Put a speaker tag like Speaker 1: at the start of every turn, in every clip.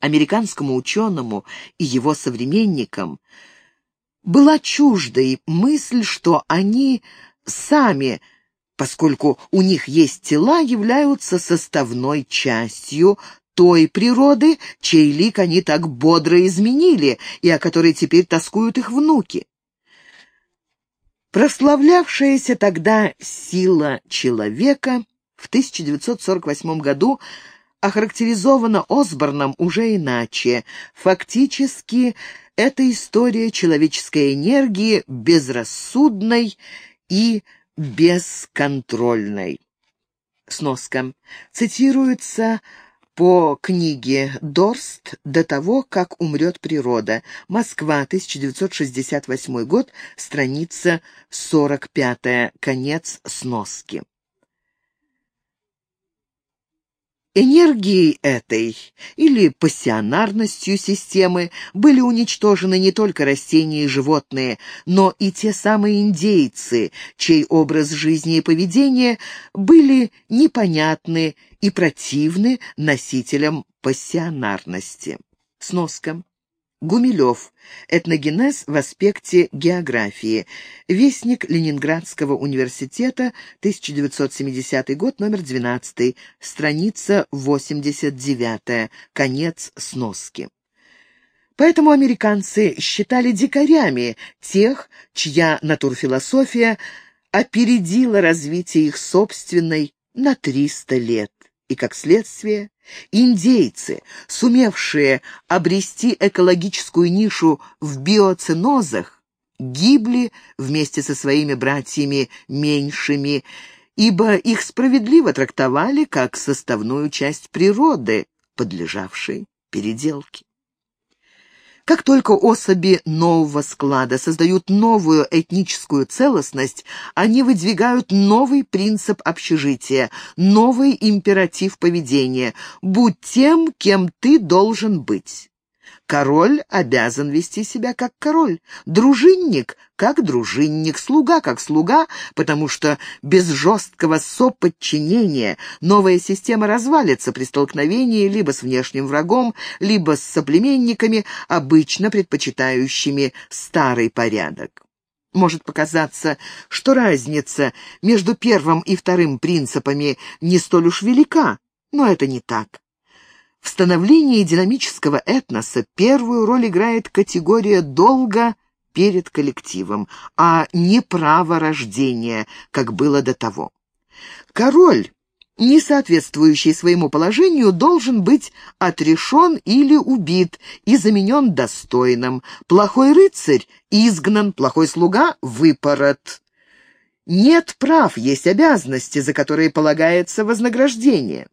Speaker 1: Американскому ученому и его современникам была чуждой мысль, что они сами, поскольку у них есть тела, являются составной частью той природы, чей лик они так бодро изменили и о которой теперь тоскуют их внуки. Прославлявшаяся тогда сила человека в 1948 году охарактеризована Осборном уже иначе. Фактически, это история человеческой энергии безрассудной и бесконтрольной. Сноска. Цитируется по книге «Дорст. До того, как умрет природа». Москва, 1968 год, страница 45, конец сноски. Энергией этой или пассионарностью системы были уничтожены не только растения и животные, но и те самые индейцы, чей образ жизни и поведения были непонятны и противны носителям пассионарности. Сноска. Гумилев. Этногенез в аспекте географии. Вестник Ленинградского университета, 1970 год, номер 12, страница 89, конец сноски. Поэтому американцы считали дикарями тех, чья натурфилософия опередила развитие их собственной на 300 лет и, как следствие, индейцы, сумевшие обрести экологическую нишу в биоценозах, гибли вместе со своими братьями меньшими, ибо их справедливо трактовали как составную часть природы, подлежавшей переделке. Как только особи нового склада создают новую этническую целостность, они выдвигают новый принцип общежития, новый императив поведения «будь тем, кем ты должен быть». Король обязан вести себя как король, дружинник как дружинник, слуга как слуга, потому что без жесткого соподчинения новая система развалится при столкновении либо с внешним врагом, либо с соплеменниками, обычно предпочитающими старый порядок. Может показаться, что разница между первым и вторым принципами не столь уж велика, но это не так. В становлении динамического этноса первую роль играет категория долга перед коллективом, а не право рождения, как было до того. Король, не соответствующий своему положению, должен быть отрешен или убит и заменен достойным. Плохой рыцарь изгнан, плохой слуга выпорот. Нет прав, есть обязанности, за которые полагается вознаграждение.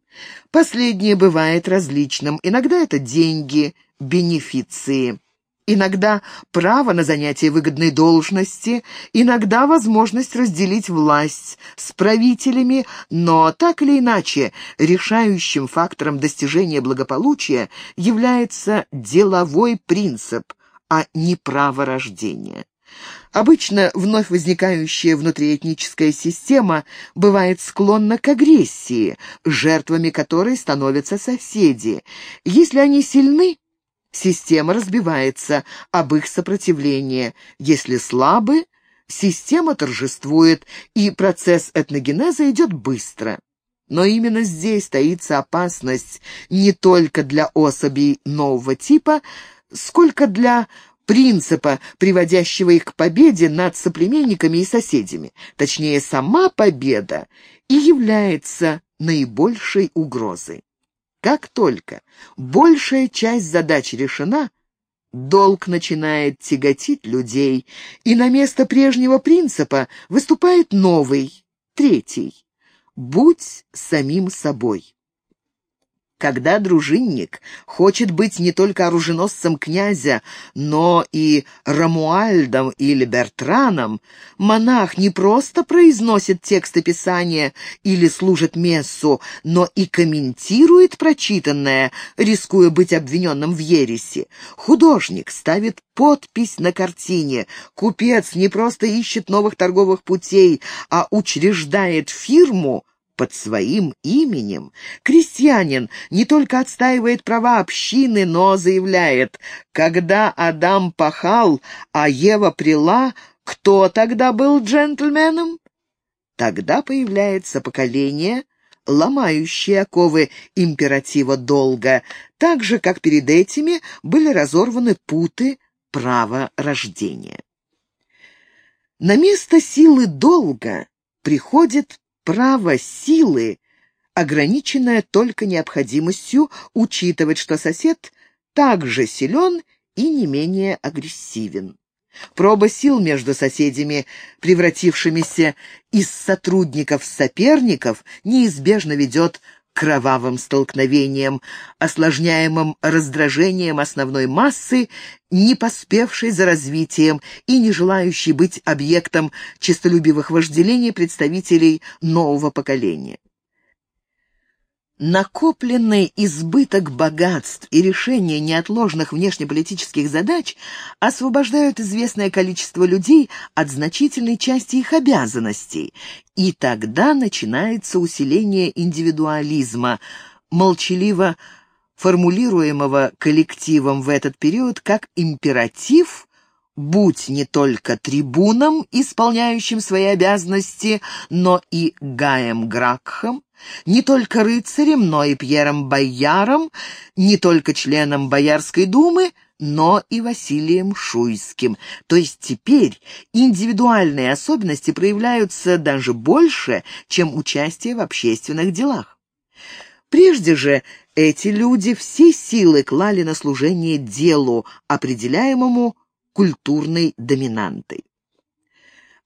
Speaker 1: Последнее бывает различным. Иногда это деньги, бенефиции. Иногда право на занятие выгодной должности, иногда возможность разделить власть с правителями, но так или иначе решающим фактором достижения благополучия является деловой принцип, а не право рождения. Обычно вновь возникающая внутриэтническая система бывает склонна к агрессии, жертвами которой становятся соседи. Если они сильны, система разбивается об их сопротивление. Если слабы, система торжествует, и процесс этногенеза идет быстро. Но именно здесь таится опасность не только для особей нового типа, сколько для принципа, приводящего их к победе над соплеменниками и соседями. Точнее, сама победа и является наибольшей угрозой. Как только большая часть задач решена, долг начинает тяготить людей, и на место прежнего принципа выступает новый, третий. Будь самим собой. Когда дружинник хочет быть не только оруженосцем князя, но и Рамуальдом или Бертраном, монах не просто произносит тексты Писания или служит мессу, но и комментирует прочитанное, рискуя быть обвиненным в ереси. Художник ставит подпись на картине. Купец не просто ищет новых торговых путей, а учреждает фирму под своим именем. Крестьянин не только отстаивает права общины, но заявляет, когда Адам пахал, а Ева прила, кто тогда был джентльменом? Тогда появляется поколение, ломающее оковы императива долга, так же, как перед этими были разорваны путы права рождения. На место силы долга приходит право силы, ограниченное только необходимостью учитывать, что сосед также силен и не менее агрессивен. Проба сил между соседями, превратившимися из сотрудников в соперников, неизбежно ведет кровавым столкновениям, осложняемым раздражением основной массы, не поспевшей за развитием и не желающей быть объектом честолюбивых вожделений представителей нового поколения. Накопленный избыток богатств и решение неотложных внешнеполитических задач освобождают известное количество людей от значительной части их обязанностей, и тогда начинается усиление индивидуализма, молчаливо формулируемого коллективом в этот период как императив «будь не только трибуном, исполняющим свои обязанности, но и Гаем Гракхом, не только рыцарем, но и Пьером Бояром, не только членом Боярской думы, но и Василием Шуйским. То есть теперь индивидуальные особенности проявляются даже больше, чем участие в общественных делах. Прежде же эти люди все силы клали на служение делу, определяемому культурной доминантой.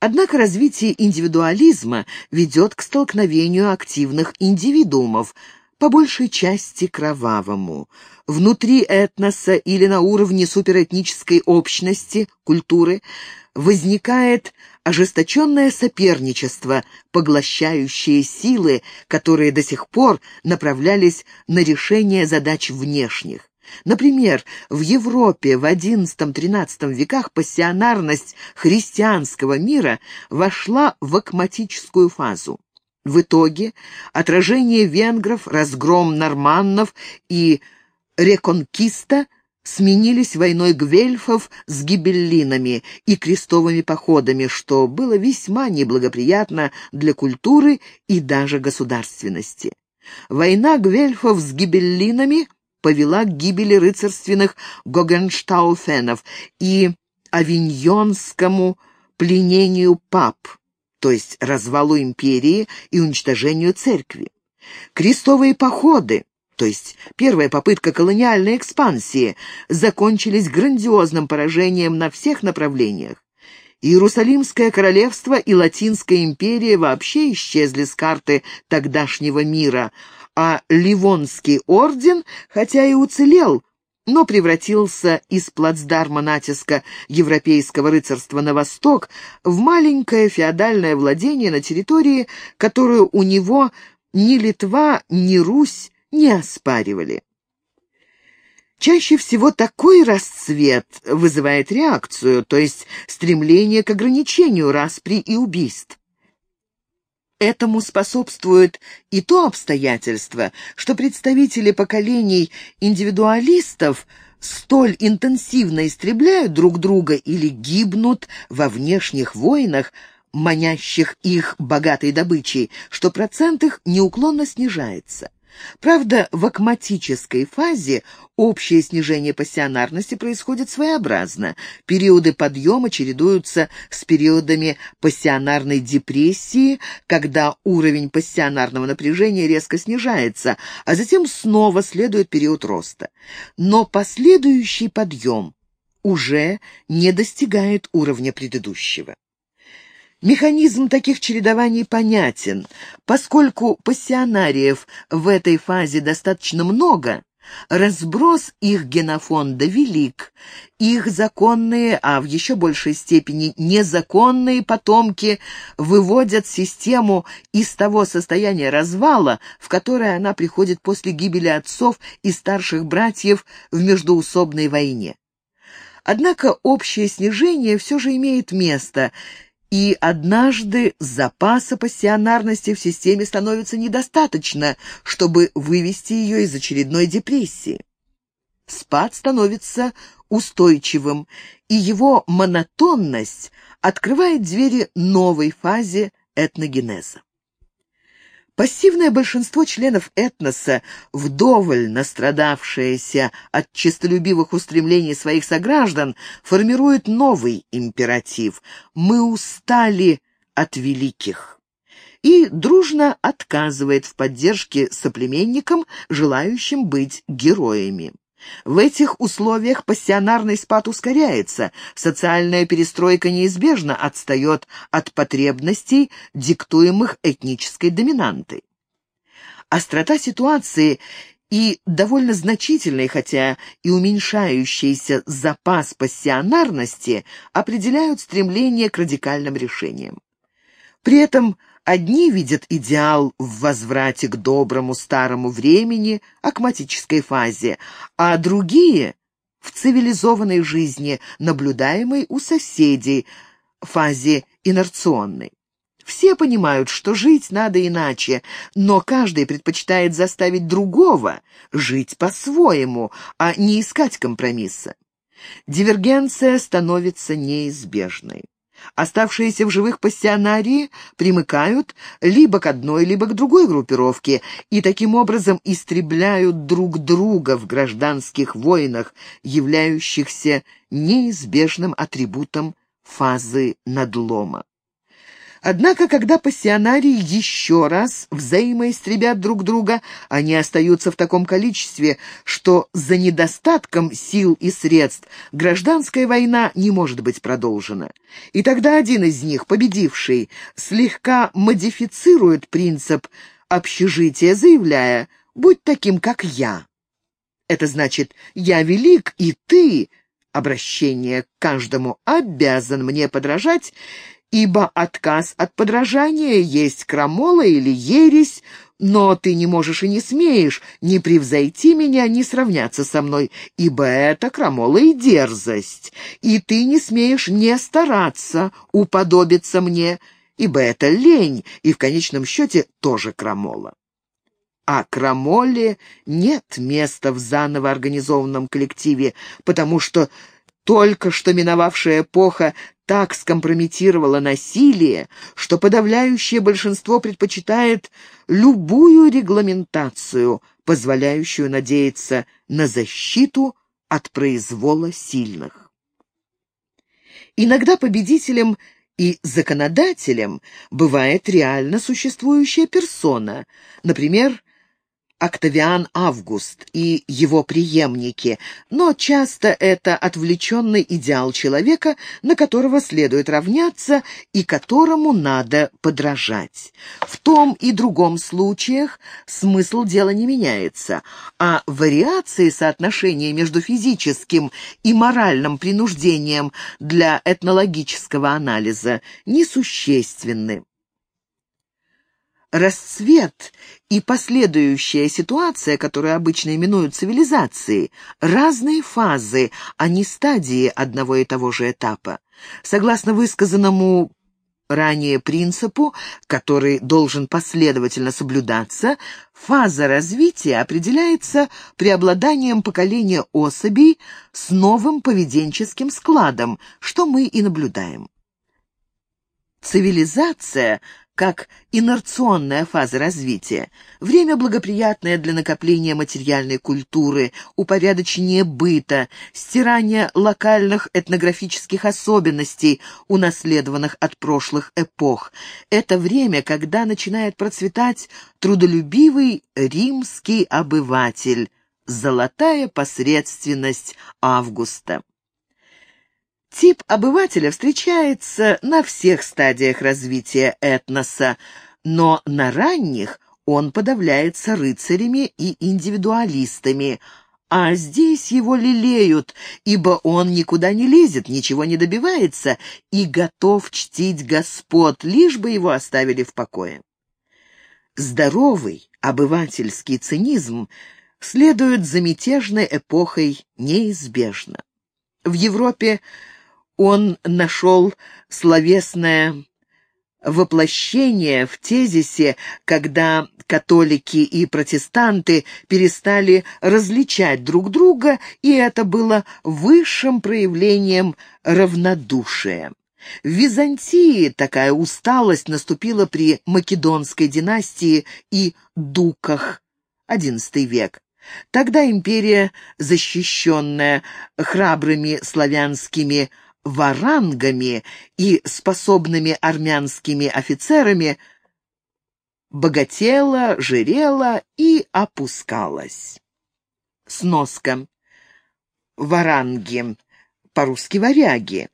Speaker 1: Однако развитие индивидуализма ведет к столкновению активных индивидуумов, по большей части кровавому. Внутри этноса или на уровне суперэтнической общности, культуры, возникает ожесточенное соперничество, поглощающее силы, которые до сих пор направлялись на решение задач внешних. Например, в Европе в XI-XIII веках пассионарность христианского мира вошла в акматическую фазу. В итоге отражение венгров, разгром норманнов и реконкиста сменились войной гвельфов с гибеллинами и крестовыми походами, что было весьма неблагоприятно для культуры и даже государственности. Война гвельфов с гибеллинами – повела к гибели рыцарственных Гогенштауфенов и авиньонскому пленению пап, то есть развалу империи и уничтожению церкви. Крестовые походы, то есть первая попытка колониальной экспансии, закончились грандиозным поражением на всех направлениях. Иерусалимское королевство и Латинская империя вообще исчезли с карты тогдашнего мира, а Ливонский орден, хотя и уцелел, но превратился из плацдарма натиска европейского рыцарства на восток в маленькое феодальное владение на территории, которую у него ни Литва, ни Русь не оспаривали. Чаще всего такой расцвет вызывает реакцию, то есть стремление к ограничению распри и убийств. Этому способствует и то обстоятельство, что представители поколений индивидуалистов столь интенсивно истребляют друг друга или гибнут во внешних войнах, манящих их богатой добычей, что процент их неуклонно снижается. Правда, в акматической фазе общее снижение пассионарности происходит своеобразно. Периоды подъема чередуются с периодами пассионарной депрессии, когда уровень пассионарного напряжения резко снижается, а затем снова следует период роста. Но последующий подъем уже не достигает уровня предыдущего. Механизм таких чередований понятен. Поскольку пассионариев в этой фазе достаточно много, разброс их генофонда велик. Их законные, а в еще большей степени незаконные потомки выводят систему из того состояния развала, в которое она приходит после гибели отцов и старших братьев в междоусобной войне. Однако общее снижение все же имеет место – и однажды запаса пассионарности в системе становится недостаточно, чтобы вывести ее из очередной депрессии. Спад становится устойчивым, и его монотонность открывает двери новой фазе этногенеза. Пассивное большинство членов этноса, вдоволь настрадавшееся от честолюбивых устремлений своих сограждан, формирует новый императив «Мы устали от великих» и дружно отказывает в поддержке соплеменникам, желающим быть героями. В этих условиях пассионарный спад ускоряется, социальная перестройка неизбежно отстает от потребностей, диктуемых этнической доминантой. Острота ситуации и довольно значительный, хотя и уменьшающийся запас пассионарности определяют стремление к радикальным решениям. При этом Одни видят идеал в возврате к доброму старому времени, акматической фазе, а другие — в цивилизованной жизни, наблюдаемой у соседей, фазе инерционной. Все понимают, что жить надо иначе, но каждый предпочитает заставить другого жить по-своему, а не искать компромисса. Дивергенция становится неизбежной. Оставшиеся в живых пассионарии примыкают либо к одной, либо к другой группировке и таким образом истребляют друг друга в гражданских войнах, являющихся неизбежным атрибутом фазы надлома. Однако, когда пассионарии еще раз взаимоистребят друг друга, они остаются в таком количестве, что за недостатком сил и средств гражданская война не может быть продолжена. И тогда один из них, победивший, слегка модифицирует принцип общежития, заявляя «будь таким, как я». Это значит «я велик, и ты...» Обращение к каждому обязан мне подражать, ибо отказ от подражания есть крамола или ересь, но ты не можешь и не смеешь ни превзойти меня, ни сравняться со мной, ибо это крамола и дерзость, и ты не смеешь не стараться уподобиться мне, ибо это лень, и в конечном счете тоже крамола. А крамоле нет места в заново организованном коллективе, потому что только что миновавшая эпоха так скомпрометировала насилие, что подавляющее большинство предпочитает любую регламентацию, позволяющую надеяться на защиту от произвола сильных. Иногда победителем и законодателем бывает реально существующая персона, например, Октавиан Август и его преемники, но часто это отвлеченный идеал человека, на которого следует равняться и которому надо подражать. В том и другом случаях смысл дела не меняется, а вариации соотношения между физическим и моральным принуждением для этнологического анализа несущественны расцвет и последующая ситуация, которую обычно именуют цивилизацией, разные фазы, а не стадии одного и того же этапа. Согласно высказанному ранее принципу, который должен последовательно соблюдаться, фаза развития определяется преобладанием поколения особей с новым поведенческим складом, что мы и наблюдаем. Цивилизация как инерционная фаза развития, время благоприятное для накопления материальной культуры, упорядочения быта, стирания локальных этнографических особенностей, унаследованных от прошлых эпох. Это время, когда начинает процветать трудолюбивый римский обыватель, золотая посредственность Августа. Тип обывателя встречается на всех стадиях развития этноса, но на ранних он подавляется рыцарями и индивидуалистами, а здесь его лелеют, ибо он никуда не лезет, ничего не добивается и готов чтить господ, лишь бы его оставили в покое. Здоровый обывательский цинизм следует за мятежной эпохой неизбежно. В Европе Он нашел словесное воплощение в тезисе, когда католики и протестанты перестали различать друг друга, и это было высшим проявлением равнодушия. В Византии такая усталость наступила при Македонской династии и Дуках, XI век. Тогда империя, защищенная храбрыми славянскими варангами и способными армянскими офицерами, богатела, жирела и опускалась. Сноска. Варанги, по-русски варяги,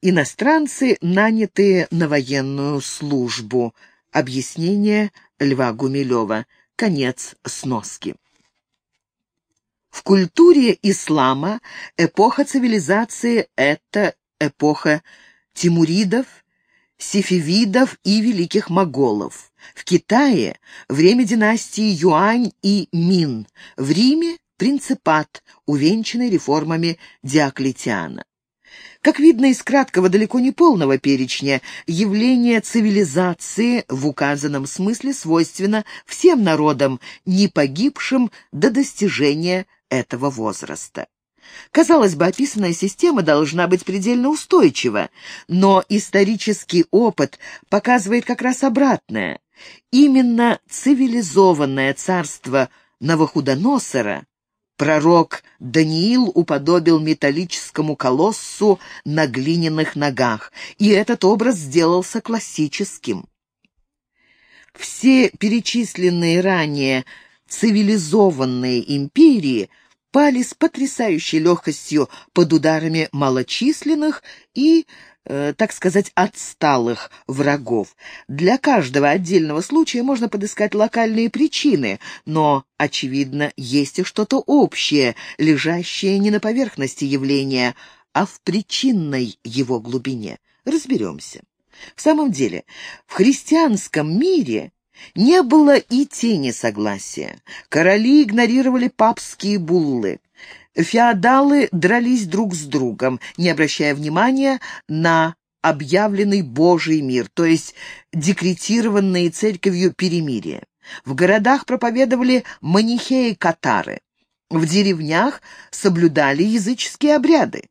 Speaker 1: иностранцы, нанятые на военную службу. Объяснение Льва Гумилева. Конец сноски. В культуре ислама эпоха цивилизации — это эпоха тимуридов, сефевидов и великих моголов. В Китае – время династии Юань и Мин. В Риме – принципат, увенчанный реформами Диоклетиана. Как видно из краткого, далеко не полного перечня, явление цивилизации в указанном смысле свойственно всем народам, не погибшим до достижения этого возраста. Казалось бы, описанная система должна быть предельно устойчива, но исторический опыт показывает как раз обратное. Именно цивилизованное царство Новохудоносора пророк Даниил уподобил металлическому колоссу на глиняных ногах, и этот образ сделался классическим. Все перечисленные ранее цивилизованные империи – пали с потрясающей легкостью под ударами малочисленных и, э, так сказать, отсталых врагов. Для каждого отдельного случая можно подыскать локальные причины, но, очевидно, есть и что-то общее, лежащее не на поверхности явления, а в причинной его глубине. Разберемся. В самом деле, в христианском мире не было и тени согласия. Короли игнорировали папские буллы. Феодалы дрались друг с другом, не обращая внимания на объявленный Божий мир, то есть декретированные церковью перемирие. В городах проповедовали манихеи-катары. В деревнях соблюдали языческие обряды.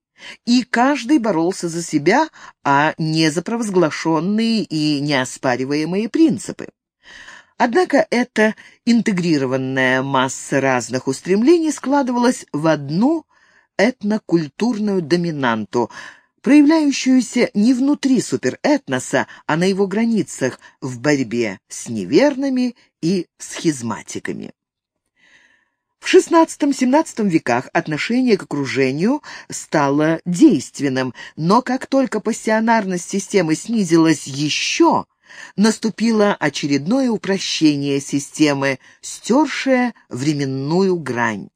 Speaker 1: И каждый боролся за себя, а не за провозглашенные и неоспариваемые принципы. Однако эта интегрированная масса разных устремлений складывалась в одну этнокультурную доминанту, проявляющуюся не внутри суперэтноса, а на его границах в борьбе с неверными и схизматиками. В XVI-XVII веках отношение к окружению стало действенным, но как только пассионарность системы снизилась еще, наступило очередное упрощение системы, стершее временную грань.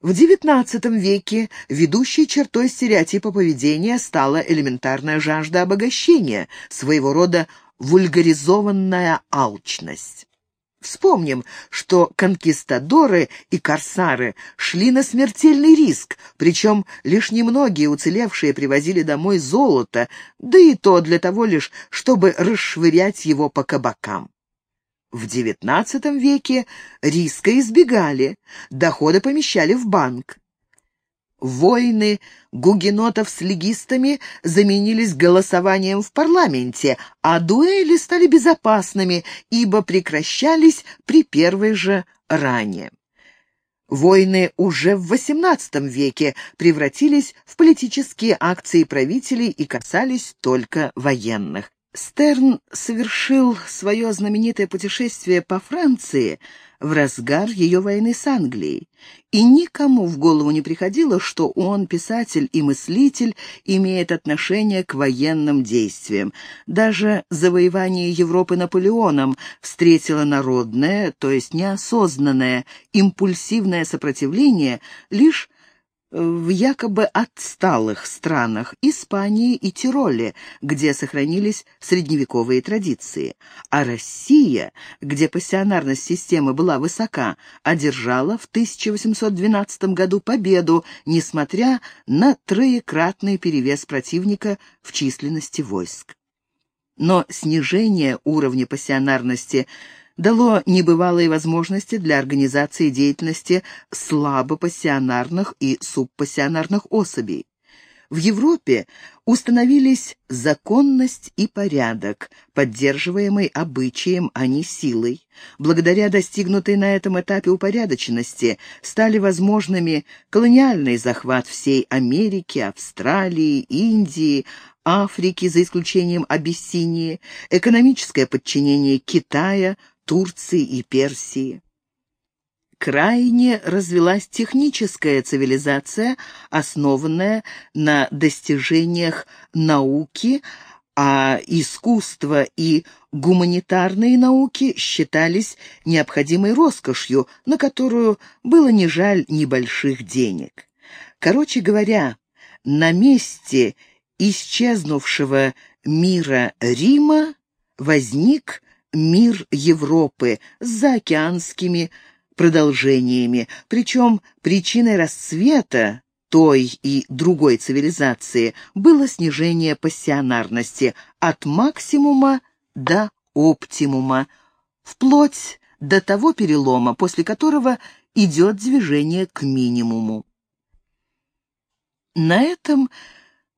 Speaker 1: В XIX веке ведущей чертой стереотипа поведения стала элементарная жажда обогащения, своего рода вульгаризованная алчность. Вспомним, что конкистадоры и корсары шли на смертельный риск, причем лишь немногие уцелевшие привозили домой золото, да и то для того лишь, чтобы расшвырять его по кабакам. В XIX веке риска избегали, доходы помещали в банк. Войны гугенотов с легистами заменились голосованием в парламенте, а дуэли стали безопасными, ибо прекращались при первой же ране. Войны уже в XVIII веке превратились в политические акции правителей и касались только военных. Стерн совершил свое знаменитое путешествие по Франции – в разгар ее войны с Англией, и никому в голову не приходило, что он, писатель и мыслитель, имеет отношение к военным действиям. Даже завоевание Европы Наполеоном встретило народное, то есть неосознанное, импульсивное сопротивление лишь в якобы отсталых странах Испании и Тироле, где сохранились средневековые традиции. А Россия, где пассионарность системы была высока, одержала в 1812 году победу, несмотря на троекратный перевес противника в численности войск. Но снижение уровня пассионарности – дало небывалые возможности для организации деятельности слабопассионарных и субпассионарных особей. В Европе установились законность и порядок, поддерживаемый обычаем, а не силой. Благодаря достигнутой на этом этапе упорядоченности стали возможными колониальный захват всей Америки, Австралии, Индии, Африки, за исключением Абиссинии, экономическое подчинение Китая, Турции и Персии. Крайне развилась техническая цивилизация, основанная на достижениях науки, а искусство и гуманитарные науки считались необходимой роскошью, на которую было не жаль небольших денег. Короче говоря, на месте исчезнувшего мира Рима возник мир Европы с заокеанскими продолжениями, причем причиной расцвета той и другой цивилизации было снижение пассионарности от максимума до оптимума, вплоть до того перелома, после которого идет движение к минимуму. На этом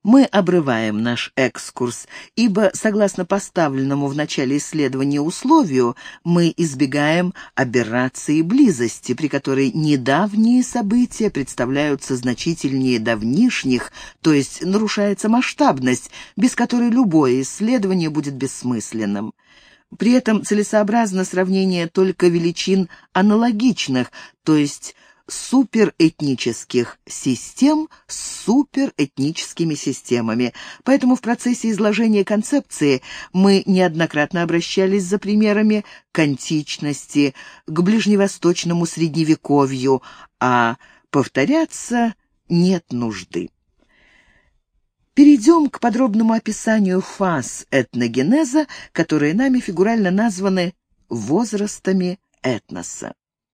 Speaker 1: мы обрываем наш экскурс, ибо, согласно поставленному в начале исследования условию, мы избегаем аберрации близости, при которой недавние события представляются значительнее давнишних, то есть нарушается масштабность, без которой любое исследование будет бессмысленным. При этом целесообразно сравнение только величин аналогичных, то есть суперэтнических систем с суперэтническими системами. Поэтому в процессе изложения концепции мы неоднократно обращались за примерами к античности, к ближневосточному средневековью, а повторяться нет нужды. Перейдем к подробному описанию фаз этногенеза, которые нами фигурально названы возрастами этноса.